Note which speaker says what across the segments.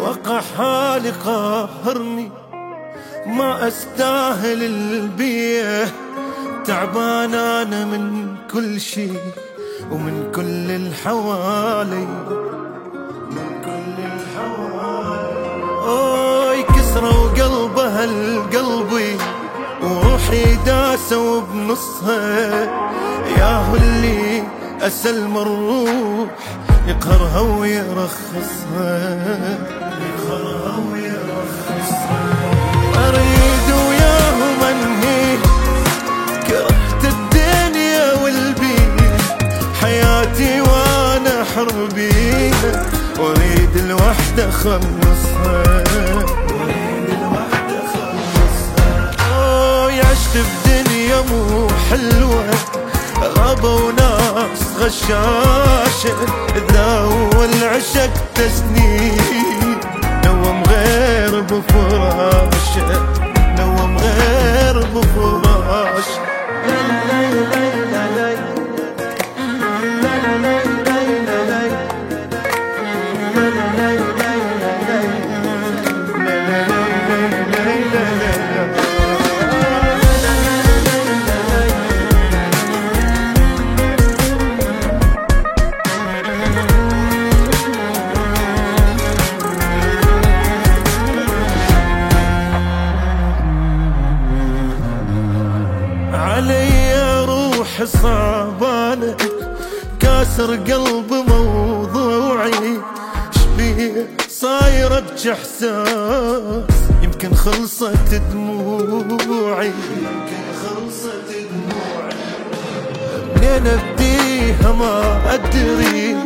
Speaker 1: وقع حالي قهرني ما أستاهل البيه تعبان أنا من كل شي ومن كل الحوالي. قلبها القلبي وروحي داسوا بنصها يا اللي اسلم الروح يقهرها ويرخصها. يقهرها ويرخصها. أريد وياهم انهي كرهت الدنيا والبيت حياتي وأنا حربي واريد الوحدة خلصها عشت بدنيا مو حلوة غابة وناس غشاشة ذا العشق تسنين نوم غير بفراشة نوم غير بفراشة. روح صعبانة كاسر قلب موضوعي. شبيه صايرة إحساس. يمكن خلصت دموعي. يمكن خلصت دموعي منين ابديها ما أدري.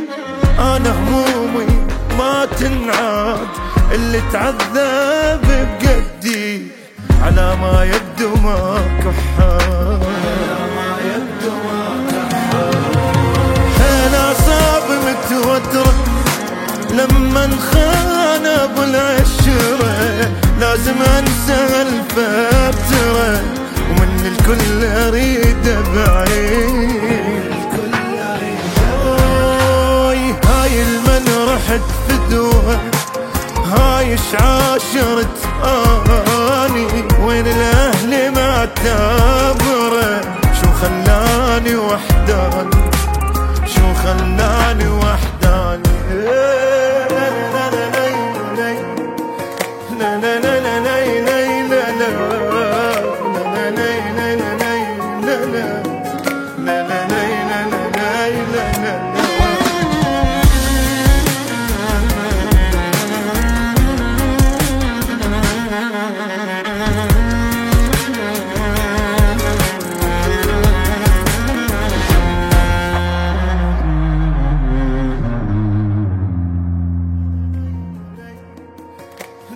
Speaker 1: أنا همومي ما تنعاد. اللي تعذب بقدي على ما يبدو ماكو حال. انسى الفترة ومن الكل أريد ابعد أوي هاي المن رحت فدوها هايش عاشرت اني وين الأهل ما تابره شو خلاني وحداني؟ شو خلاني